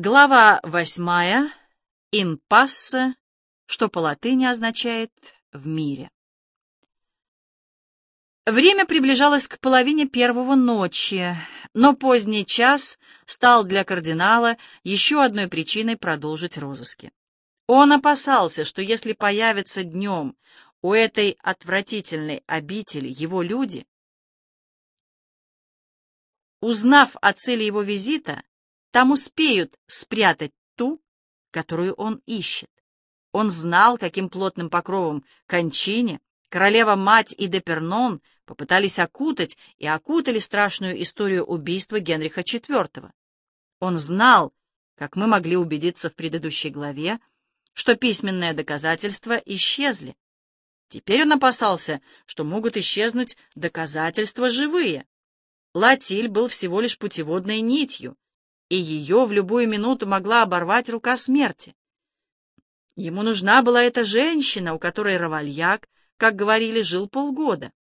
Глава восьмая. «In passe», что по латыни означает «в мире». Время приближалось к половине первого ночи, но поздний час стал для кардинала еще одной причиной продолжить розыски. Он опасался, что если появятся днем у этой отвратительной обители его люди, узнав о цели его визита, там успеют спрятать ту, которую он ищет. Он знал, каким плотным покровом кончине королева-мать и Депернон попытались окутать и окутали страшную историю убийства Генриха IV. Он знал, как мы могли убедиться в предыдущей главе, что письменные доказательства исчезли. Теперь он опасался, что могут исчезнуть доказательства живые. Латиль был всего лишь путеводной нитью, и ее в любую минуту могла оборвать рука смерти. Ему нужна была эта женщина, у которой Равальяк, как говорили, жил полгода.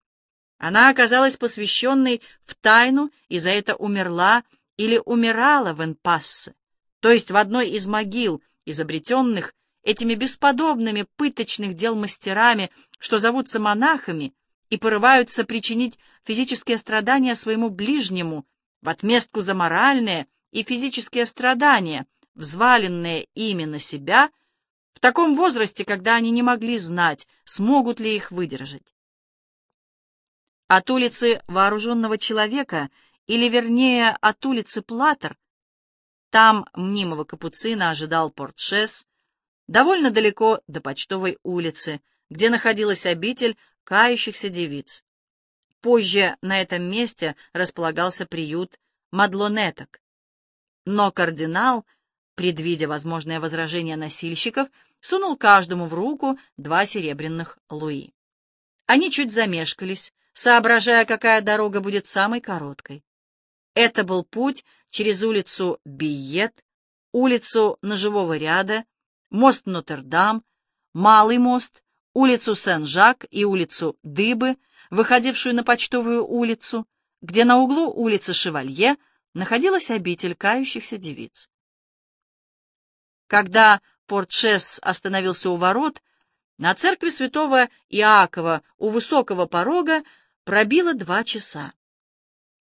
Она оказалась посвященной в тайну и за это умерла или умирала в Энпассе, то есть в одной из могил, изобретенных этими бесподобными пыточных дел мастерами, что зовутся монахами, и порываются причинить физические страдания своему ближнему в отместку за моральные и физические страдания, взваленные ими на себя, в таком возрасте, когда они не могли знать, смогут ли их выдержать. От улицы вооруженного человека, или вернее от улицы Платер, там мнимого капуцина ожидал портшес, довольно далеко до почтовой улицы, где находилась обитель кающихся девиц. Позже на этом месте располагался приют мадлонеток. Но кардинал, предвидя возможное возражение носильщиков, сунул каждому в руку два серебряных луи. Они чуть замешкались, соображая, какая дорога будет самой короткой. Это был путь через улицу Биет, улицу Ножевого ряда, мост Нотр-Дам, Малый мост, улицу Сен-Жак и улицу Дыбы, выходившую на Почтовую улицу, где на углу улицы Шевалье находилась обитель кающихся девиц. Когда Портшес остановился у ворот, на церкви святого Иакова у высокого порога пробило два часа.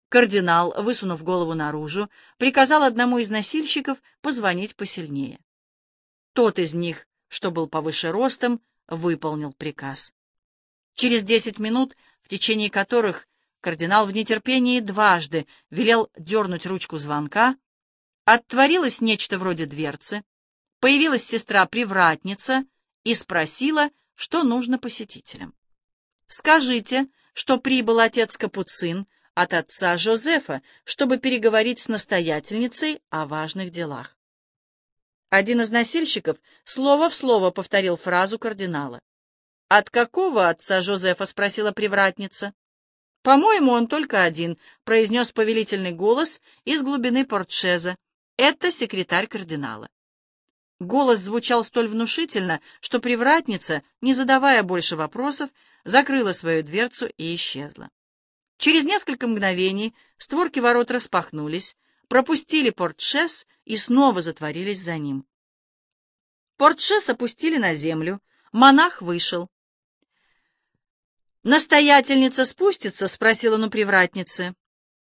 Кардинал, высунув голову наружу, приказал одному из носильщиков позвонить посильнее. Тот из них, что был повыше ростом, выполнил приказ. Через десять минут, в течение которых Кардинал в нетерпении дважды велел дернуть ручку звонка. Оттворилось нечто вроде дверцы. Появилась сестра-привратница и спросила, что нужно посетителям. «Скажите, что прибыл отец Капуцин от отца Жозефа, чтобы переговорить с настоятельницей о важных делах». Один из носильщиков слово в слово повторил фразу кардинала. «От какого отца Жозефа?» — спросила привратница. «По-моему, он только один», — произнес повелительный голос из глубины портшеза. «Это секретарь кардинала». Голос звучал столь внушительно, что привратница, не задавая больше вопросов, закрыла свою дверцу и исчезла. Через несколько мгновений створки ворот распахнулись, пропустили портшес и снова затворились за ним. Портшес опустили на землю, монах вышел. «Настоятельница спустится?» — спросила он у привратницы.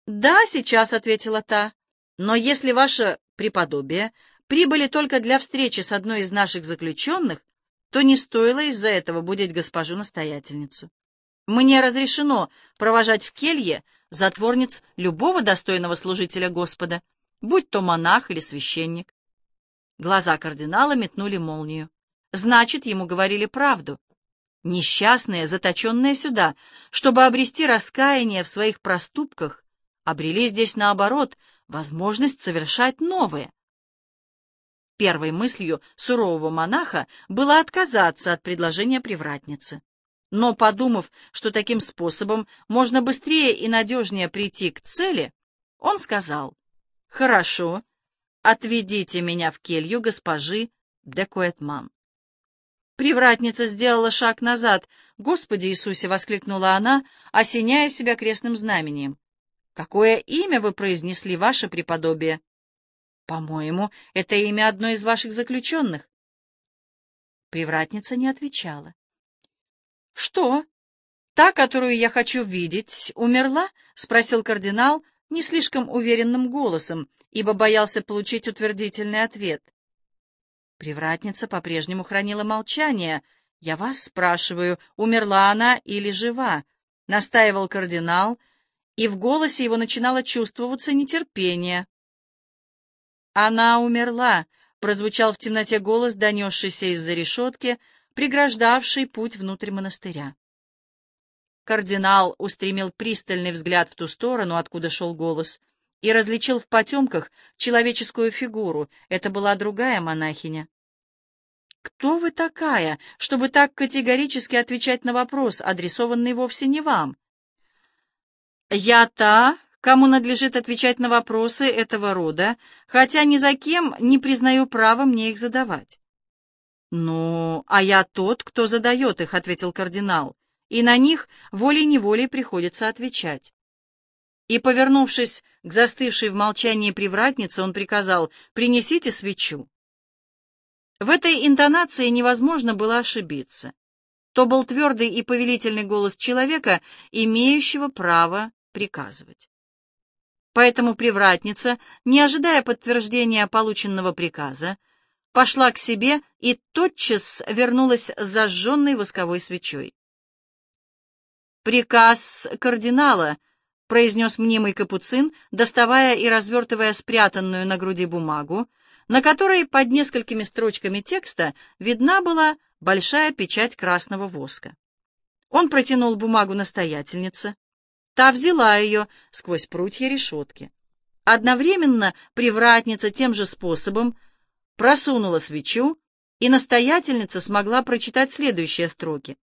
«Да, сейчас», — ответила та. «Но если ваше преподобие прибыли только для встречи с одной из наших заключенных, то не стоило из-за этого будить госпожу-настоятельницу. Мне разрешено провожать в келье затворниц любого достойного служителя Господа, будь то монах или священник». Глаза кардинала метнули молнию. Значит, ему говорили правду. Несчастные, заточенные сюда, чтобы обрести раскаяние в своих проступках, обрели здесь, наоборот, возможность совершать новые. Первой мыслью сурового монаха было отказаться от предложения привратницы. Но, подумав, что таким способом можно быстрее и надежнее прийти к цели, он сказал, «Хорошо, отведите меня в келью госпожи де Куэтман». Привратница сделала шаг назад. «Господи Иисусе!» — воскликнула она, осеняя себя крестным знамением. «Какое имя вы произнесли, ваше преподобие?» По-моему, это имя одной из ваших заключенных. Привратница не отвечала. Что? Та, которую я хочу видеть, умерла? спросил кардинал не слишком уверенным голосом, ибо боялся получить утвердительный ответ. Привратница по-прежнему хранила молчание. «Я вас спрашиваю, умерла она или жива?» — настаивал кардинал, и в голосе его начинало чувствоваться нетерпение. «Она умерла», — прозвучал в темноте голос, донесшийся из-за решетки, преграждавший путь внутрь монастыря. Кардинал устремил пристальный взгляд в ту сторону, откуда шел голос — и различил в потемках человеческую фигуру. Это была другая монахиня. «Кто вы такая, чтобы так категорически отвечать на вопрос, адресованный вовсе не вам?» «Я та, кому надлежит отвечать на вопросы этого рода, хотя ни за кем не признаю права мне их задавать». «Ну, а я тот, кто задает их», — ответил кардинал, «и на них волей-неволей приходится отвечать». И, повернувшись к застывшей в молчании привратнице, он приказал «принесите свечу». В этой интонации невозможно было ошибиться. То был твердый и повелительный голос человека, имеющего право приказывать. Поэтому привратница, не ожидая подтверждения полученного приказа, пошла к себе и тотчас вернулась с зажженной восковой свечой. «Приказ кардинала», — произнес мнимый капуцин, доставая и развертывая спрятанную на груди бумагу, на которой под несколькими строчками текста видна была большая печать красного воска. Он протянул бумагу настоятельнице. Та взяла ее сквозь прутья решетки. Одновременно привратница тем же способом просунула свечу, и настоятельница смогла прочитать следующие строки.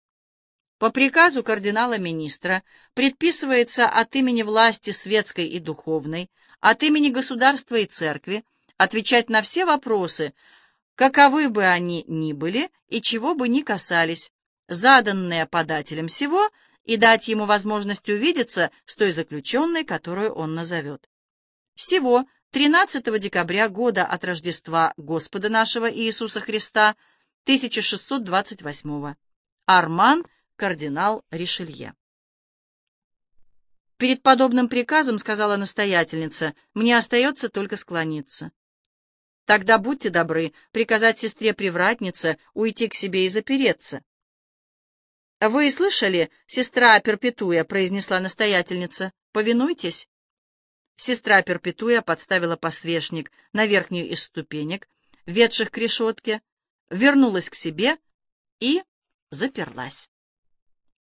По приказу кардинала-министра предписывается от имени власти светской и духовной, от имени государства и церкви отвечать на все вопросы, каковы бы они ни были и чего бы ни касались, заданные подателем всего, и дать ему возможность увидеться с той заключенной, которую он назовет. Всего 13 декабря года от Рождества Господа нашего Иисуса Христа 1628 Арман кардинал Ришелье. Перед подобным приказом, сказала настоятельница, мне остается только склониться. Тогда будьте добры приказать сестре-привратнице уйти к себе и запереться. «Вы слышали, сестра Перпетуя?» — произнесла настоятельница. «Повинуйтесь». Сестра Перпетуя подставила посвечник на верхнюю из ступенек, ведших к решетке, вернулась к себе и заперлась.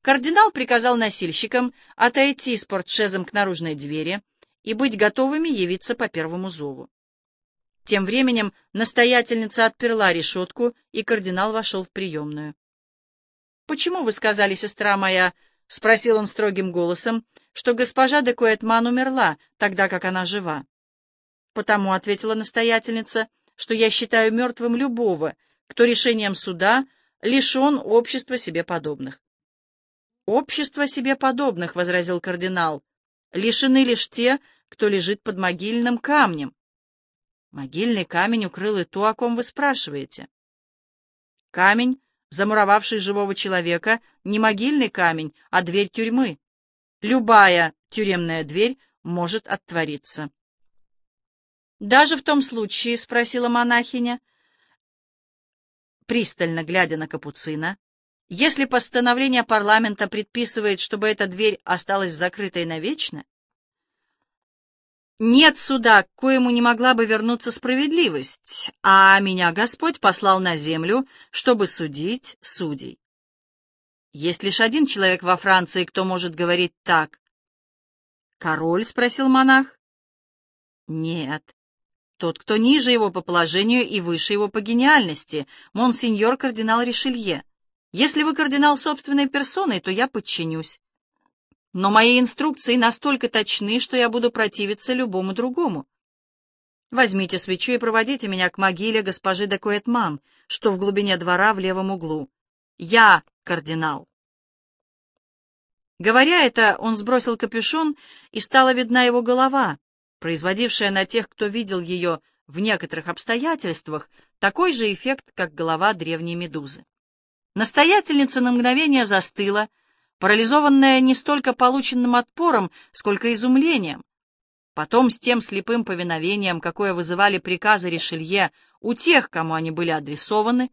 Кардинал приказал носильщикам отойти с портшезом к наружной двери и быть готовыми явиться по первому зову. Тем временем настоятельница отперла решетку, и кардинал вошел в приемную. «Почему вы сказали, сестра моя, — спросил он строгим голосом, — что госпожа де Куэтман умерла, тогда как она жива?» «Потому, — ответила настоятельница, — что я считаю мертвым любого, кто решением суда лишен общества себе подобных. «Общество себе подобных», — возразил кардинал, — «лишены лишь те, кто лежит под могильным камнем». Могильный камень укрыл и то, о ком вы спрашиваете. Камень, замуровавший живого человека, не могильный камень, а дверь тюрьмы. Любая тюремная дверь может оттвориться. «Даже в том случае?» — спросила монахиня, пристально глядя на капуцина, если постановление парламента предписывает, чтобы эта дверь осталась закрытой навечно, нет суда, к коему не могла бы вернуться справедливость, а меня Господь послал на землю, чтобы судить судей. Есть лишь один человек во Франции, кто может говорить так. «Король?» — спросил монах. «Нет. Тот, кто ниже его по положению и выше его по гениальности, монсеньор кардинал Ришелье. Если вы кардинал собственной персоной, то я подчинюсь. Но мои инструкции настолько точны, что я буду противиться любому другому. Возьмите свечу и проводите меня к могиле госпожи де Куэтман, что в глубине двора в левом углу. Я кардинал. Говоря это, он сбросил капюшон, и стала видна его голова, производившая на тех, кто видел ее, в некоторых обстоятельствах такой же эффект, как голова древней медузы. Настоятельница на мгновение застыла, парализованная не столько полученным отпором, сколько изумлением. Потом с тем слепым повиновением, какое вызывали приказы Ришелье у тех, кому они были адресованы,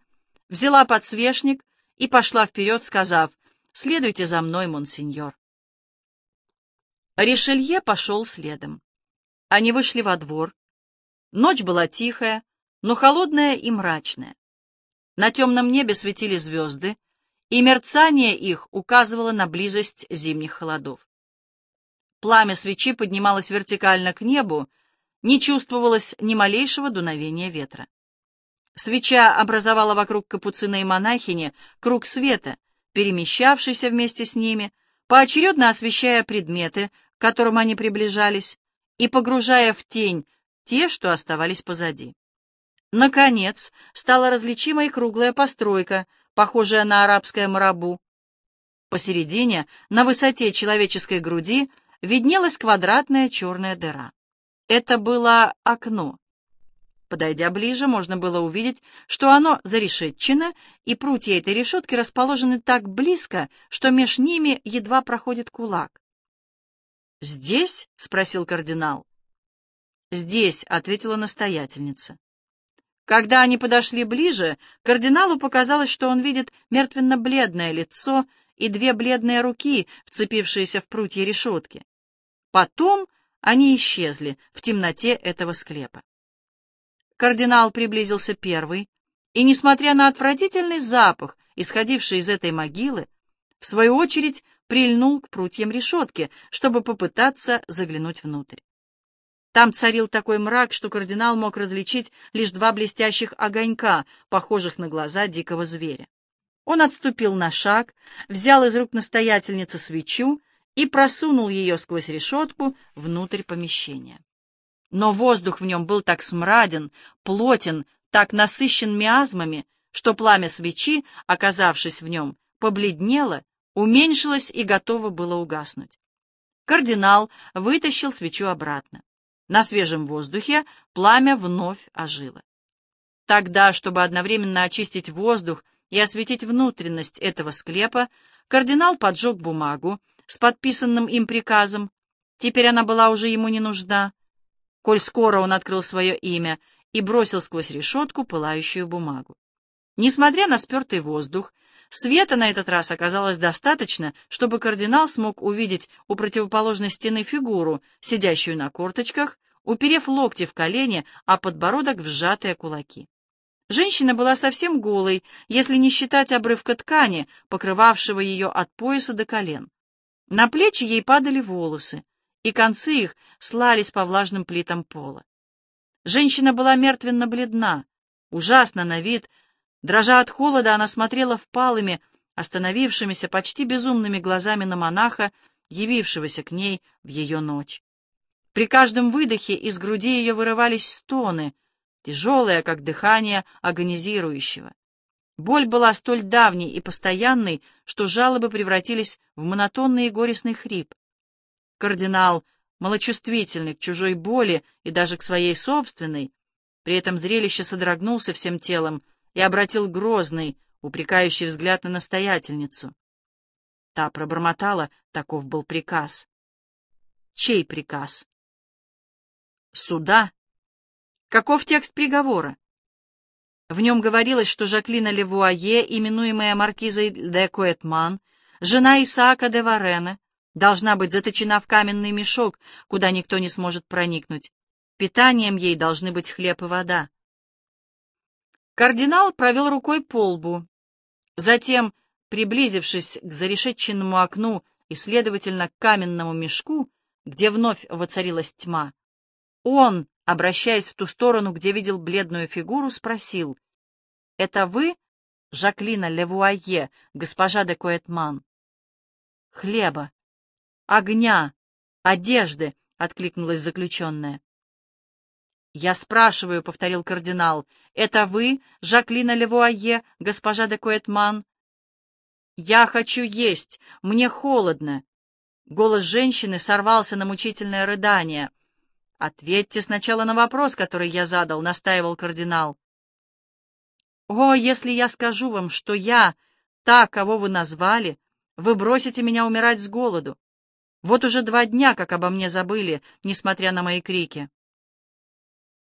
взяла подсвечник и пошла вперед, сказав «Следуйте за мной, монсеньор». Ришелье пошел следом. Они вышли во двор. Ночь была тихая, но холодная и мрачная. На темном небе светили звезды, и мерцание их указывало на близость зимних холодов. Пламя свечи поднималось вертикально к небу, не чувствовалось ни малейшего дуновения ветра. Свеча образовала вокруг капуцина и монахини круг света, перемещавшийся вместе с ними, поочередно освещая предметы, к которым они приближались, и погружая в тень те, что оставались позади. Наконец, стала различимой круглая постройка, похожая на арабское марабу. Посередине, на высоте человеческой груди, виднелась квадратная черная дыра. Это было окно. Подойдя ближе, можно было увидеть, что оно зарешетчено, и прутья этой решетки расположены так близко, что меж ними едва проходит кулак. «Здесь?» — спросил кардинал. «Здесь», — ответила настоятельница. Когда они подошли ближе, кардиналу показалось, что он видит мертвенно-бледное лицо и две бледные руки, вцепившиеся в прутья решетки. Потом они исчезли в темноте этого склепа. Кардинал приблизился первый, и, несмотря на отвратительный запах, исходивший из этой могилы, в свою очередь прильнул к прутьям решетки, чтобы попытаться заглянуть внутрь. Там царил такой мрак, что кардинал мог различить лишь два блестящих огонька, похожих на глаза дикого зверя. Он отступил на шаг, взял из рук настоятельницы свечу и просунул ее сквозь решетку внутрь помещения. Но воздух в нем был так смраден, плотен, так насыщен миазмами, что пламя свечи, оказавшись в нем, побледнело, уменьшилось и готово было угаснуть. Кардинал вытащил свечу обратно. На свежем воздухе пламя вновь ожило. Тогда, чтобы одновременно очистить воздух и осветить внутренность этого склепа, кардинал поджег бумагу с подписанным им приказом. Теперь она была уже ему не нужна. Коль скоро он открыл свое имя и бросил сквозь решетку пылающую бумагу. Несмотря на спертый воздух, света на этот раз оказалось достаточно, чтобы кардинал смог увидеть у противоположной стены фигуру, сидящую на корточках, уперев локти в колени, а подбородок в сжатые кулаки. Женщина была совсем голой, если не считать обрывка ткани, покрывавшего ее от пояса до колен. На плечи ей падали волосы, и концы их слались по влажным плитам пола. Женщина была мертвенно бледна, ужасно на вид, Дрожа от холода, она смотрела впалыми, остановившимися почти безумными глазами на монаха, явившегося к ней в ее ночь. При каждом выдохе из груди ее вырывались стоны, тяжелые, как дыхание агонизирующего. Боль была столь давней и постоянной, что жалобы превратились в монотонный и горестный хрип. Кардинал, малочувствительный к чужой боли и даже к своей собственной, при этом зрелище содрогнулся всем телом, и обратил грозный, упрекающий взгляд на настоятельницу. Та пробормотала, таков был приказ. Чей приказ? Суда. Каков текст приговора? В нем говорилось, что Жаклина Левуае, именуемая маркизой де Коэтман, жена Исаака де Варена, должна быть заточена в каменный мешок, куда никто не сможет проникнуть. Питанием ей должны быть хлеб и вода. Кардинал провел рукой по лбу. Затем, приблизившись к зарешетченному окну и, следовательно, к каменному мешку, где вновь воцарилась тьма, он, обращаясь в ту сторону, где видел бледную фигуру, спросил, «Это вы, Жаклина Левуае, госпожа де Коэтман?» «Хлеба, огня, одежды», — откликнулась заключенная. «Я спрашиваю», — повторил кардинал, — «это вы, Жаклина Левуае, госпожа де Коэтман?» «Я хочу есть, мне холодно». Голос женщины сорвался на мучительное рыдание. «Ответьте сначала на вопрос, который я задал», — настаивал кардинал. «О, если я скажу вам, что я та, кого вы назвали, вы бросите меня умирать с голоду. Вот уже два дня, как обо мне забыли, несмотря на мои крики».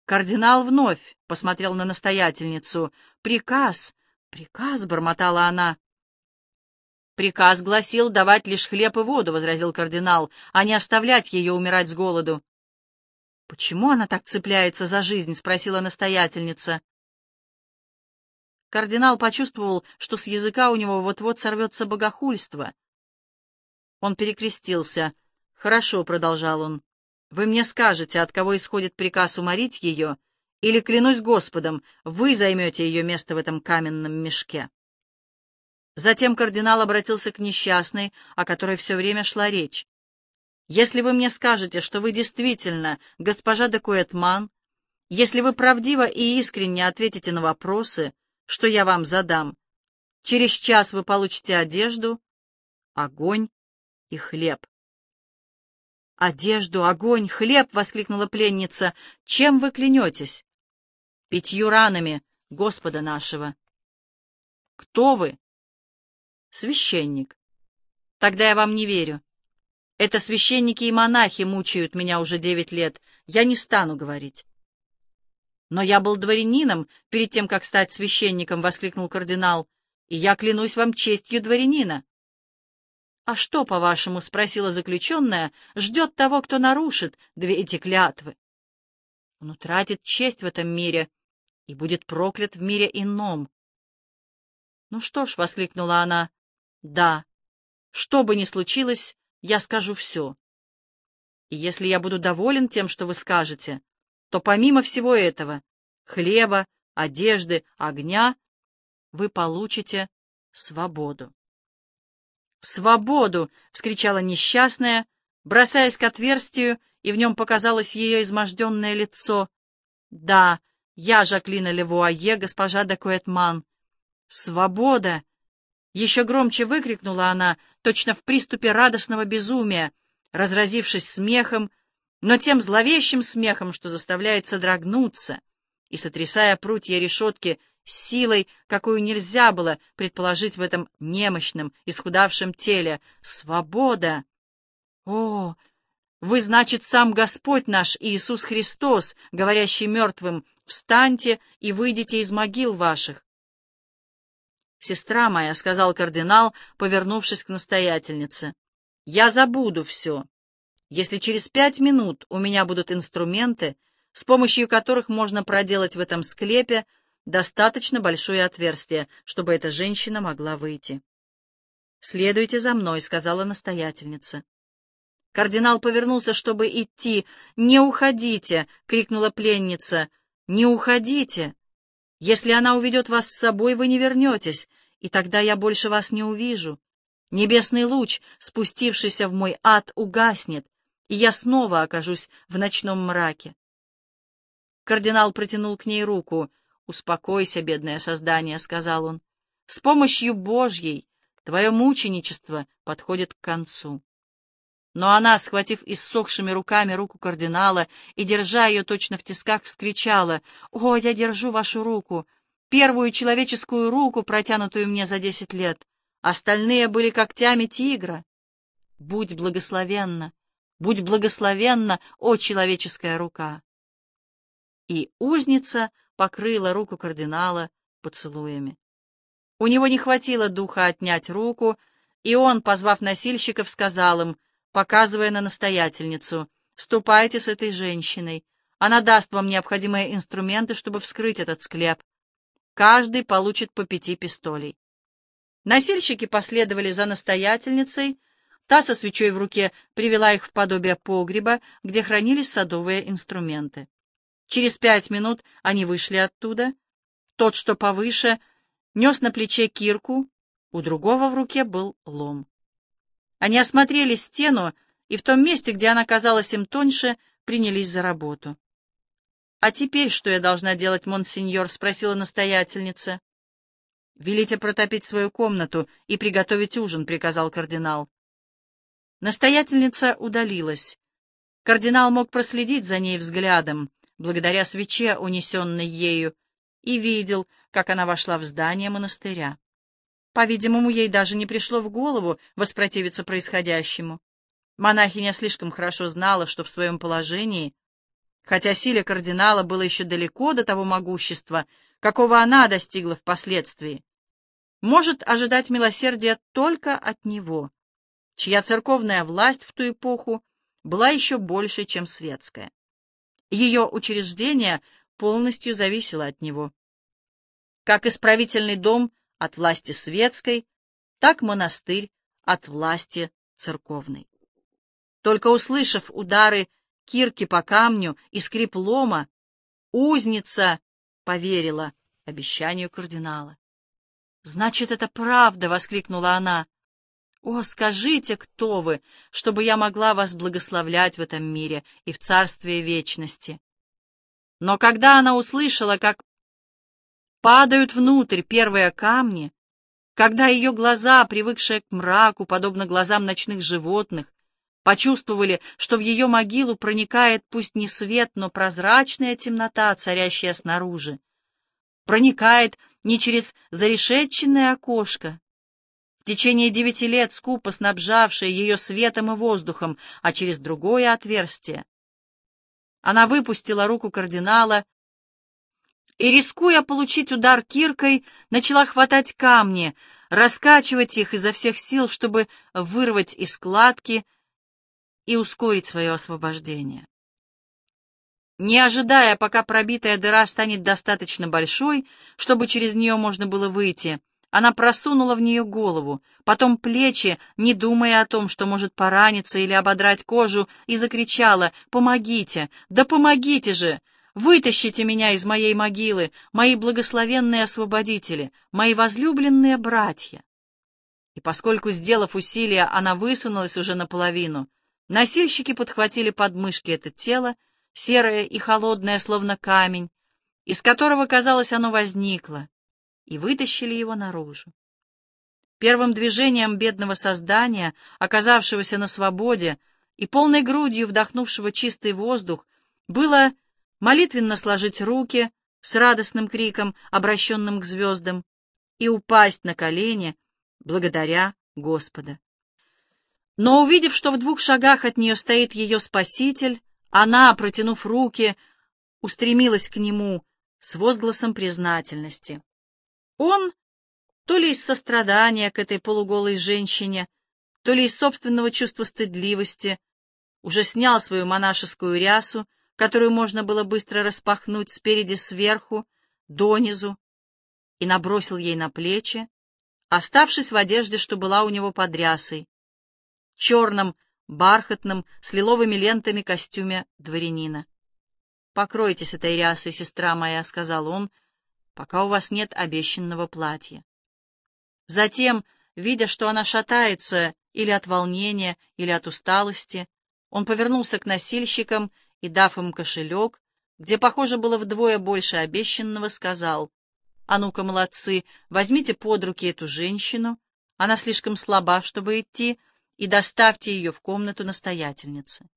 Кардинал вновь посмотрел на настоятельницу. «Приказ! Приказ!» — бормотала она. «Приказ гласил давать лишь хлеб и воду», — возразил кардинал, «а не оставлять ее умирать с голоду». «Почему она так цепляется за жизнь?» — спросила настоятельница. Кардинал почувствовал, что с языка у него вот-вот сорвется богохульство. Он перекрестился. «Хорошо», — продолжал он, — «вы мне скажете, от кого исходит приказ уморить ее, или, клянусь Господом, вы займете ее место в этом каменном мешке». Затем кардинал обратился к несчастной, о которой все время шла речь. «Если вы мне скажете, что вы действительно госпожа де Куэтман, если вы правдиво и искренне ответите на вопросы, что я вам задам, через час вы получите одежду, огонь и хлеб». «Одежду, огонь, хлеб!» — воскликнула пленница. «Чем вы клянетесь?» «Пятью ранами Господа нашего». «Кто вы?» Священник. Тогда я вам не верю. Это священники и монахи мучают меня уже девять лет. Я не стану говорить. Но я был дворянином перед тем, как стать священником, — воскликнул кардинал, — и я клянусь вам честью дворянина. «А что, по-вашему, — спросила заключенная, — ждет того, кто нарушит две эти клятвы? Он утратит честь в этом мире и будет проклят в мире ином». «Ну что ж, — воскликнула она, да, что бы ни случилось, я скажу все. И если я буду доволен тем, что вы скажете, то помимо всего этого, хлеба, одежды, огня, вы получите свободу. «Свободу!» — вскричала несчастная, бросаясь к отверстию, и в нем показалось ее изможденное лицо. «Да, я Жаклина Левуае, госпожа де Куэтман. Свобода!» Еще громче выкрикнула она, точно в приступе радостного безумия, разразившись смехом, но тем зловещим смехом, что заставляет содрогнуться, и сотрясая прутья решетки силой, какую нельзя было предположить в этом немощном, исхудавшем теле. Свобода! О, вы, значит, сам Господь наш Иисус Христос, говорящий мертвым, встаньте и выйдите из могил ваших. «Сестра моя», — сказал кардинал, повернувшись к настоятельнице, — «я забуду все, если через пять минут у меня будут инструменты, с помощью которых можно проделать в этом склепе достаточно большое отверстие, чтобы эта женщина могла выйти». «Следуйте за мной», — сказала настоятельница. Кардинал повернулся, чтобы идти. «Не уходите!» — крикнула пленница. «Не уходите!» Если она уведет вас с собой, вы не вернетесь, и тогда я больше вас не увижу. Небесный луч, спустившийся в мой ад, угаснет, и я снова окажусь в ночном мраке. Кардинал протянул к ней руку. «Успокойся, бедное создание», — сказал он. «С помощью Божьей твое мученичество подходит к концу». Но она, схватив иссохшими руками руку кардинала и, держа ее точно в тисках, вскричала, «О, я держу вашу руку, первую человеческую руку, протянутую мне за десять лет. Остальные были когтями тигра. Будь благословенна, будь благословенна, о человеческая рука!» И узница покрыла руку кардинала поцелуями. У него не хватило духа отнять руку, и он, позвав носильщиков, сказал им, показывая на настоятельницу. «Ступайте с этой женщиной. Она даст вам необходимые инструменты, чтобы вскрыть этот склеп. Каждый получит по пяти пистолей». Носильщики последовали за настоятельницей. Та со свечой в руке привела их в подобие погреба, где хранились садовые инструменты. Через пять минут они вышли оттуда. Тот, что повыше, нес на плече кирку, у другого в руке был лом. Они осмотрели стену и в том месте, где она казалась им тоньше, принялись за работу. «А теперь что я должна делать, монсеньор?» — спросила настоятельница. «Велите протопить свою комнату и приготовить ужин», — приказал кардинал. Настоятельница удалилась. Кардинал мог проследить за ней взглядом, благодаря свече, унесенной ею, и видел, как она вошла в здание монастыря. По-видимому, ей даже не пришло в голову воспротивиться происходящему. Монахиня слишком хорошо знала, что в своем положении, хотя силе кардинала было еще далеко до того могущества, какого она достигла впоследствии, может ожидать милосердия только от него, чья церковная власть в ту эпоху была еще больше, чем светская. Ее учреждение полностью зависело от него. Как исправительный дом от власти светской, так монастырь от власти церковной. Только услышав удары кирки по камню и скрип лома, узница поверила обещанию кардинала. «Значит, это правда!» — воскликнула она. «О, скажите, кто вы, чтобы я могла вас благословлять в этом мире и в царстве вечности!» Но когда она услышала, как падают внутрь первые камни, когда ее глаза, привыкшие к мраку, подобно глазам ночных животных, почувствовали, что в ее могилу проникает пусть не свет, но прозрачная темнота, царящая снаружи, проникает не через зарешетченное окошко, в течение девяти лет скупо снабжавшее ее светом и воздухом, а через другое отверстие. Она выпустила руку кардинала и, рискуя получить удар киркой, начала хватать камни, раскачивать их изо всех сил, чтобы вырвать из складки и ускорить свое освобождение. Не ожидая, пока пробитая дыра станет достаточно большой, чтобы через нее можно было выйти, она просунула в нее голову, потом плечи, не думая о том, что может пораниться или ободрать кожу, и закричала «Помогите! Да помогите же! Вытащите меня из моей могилы, мои благословенные освободители, мои возлюбленные братья!» И поскольку, сделав усилие, она высунулась уже наполовину, носильщики подхватили подмышки это тело, серое и холодное, словно камень, из которого, казалось, оно возникло, и вытащили его наружу. Первым движением бедного создания, оказавшегося на свободе и полной грудью вдохнувшего чистый воздух, было молитвенно сложить руки с радостным криком, обращенным к звездам, и упасть на колени благодаря Господа. Но увидев, что в двух шагах от нее стоит ее Спаситель, она, протянув руки, устремилась к нему с возгласом признательности. Он, то ли из сострадания к этой полуголой женщине, то ли из собственного чувства стыдливости, уже снял свою монашескую рясу, которую можно было быстро распахнуть спереди сверху, донизу, и набросил ей на плечи, оставшись в одежде, что была у него под рясой, черном бархатном, с лиловыми лентами костюме дворянина. «Покройтесь этой рясой, сестра моя», — сказал он, — «пока у вас нет обещанного платья». Затем, видя, что она шатается или от волнения, или от усталости, он повернулся к носильщикам и, дав им кошелек, где, похоже, было вдвое больше обещанного, сказал, «А ну-ка, молодцы, возьмите под руки эту женщину, она слишком слаба, чтобы идти, и доставьте ее в комнату настоятельницы.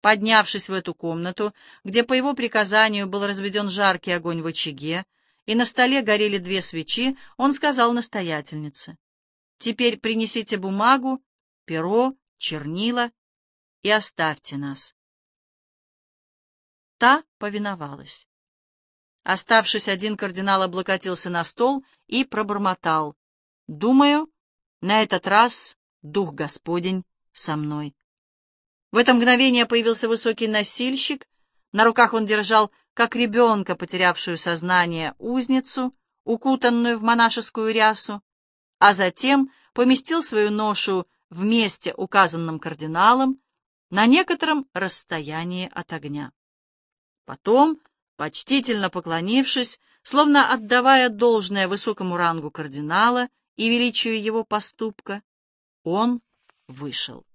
Поднявшись в эту комнату, где по его приказанию был разведен жаркий огонь в очаге, и на столе горели две свечи, он сказал настоятельнице, «Теперь принесите бумагу, перо, чернила и оставьте нас». Та повиновалась. Оставшись один, кардинал облокотился на стол и пробормотал. «Думаю, на этот раз Дух Господень со мной. В это мгновение появился высокий носильщик. На руках он держал, как ребенка, потерявшую сознание, узницу, укутанную в монашескую рясу, а затем поместил свою ношу в месте, указанном кардиналом, на некотором расстоянии от огня. Потом, почтительно поклонившись, словно отдавая должное высокому рангу кардинала и величию его поступка, он вышел.